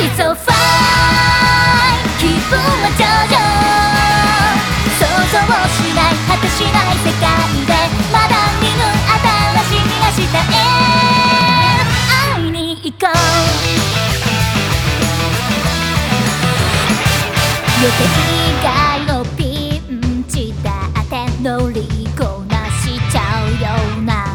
It's so fine. 気分は上々想像しない果てしない世界でまだ見ぬ新しい明日へ会いに行こう。予定外のピンチだって乗りこなしちゃうような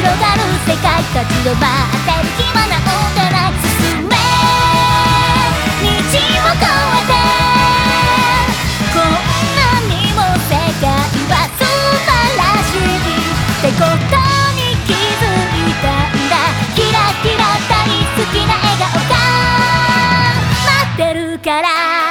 広がる世界立ち止まってる暇なんてない進め道を越えてこんなにも世界は素晴らしいってことに気づいたんだキラキラ大好きな笑顔が待ってるから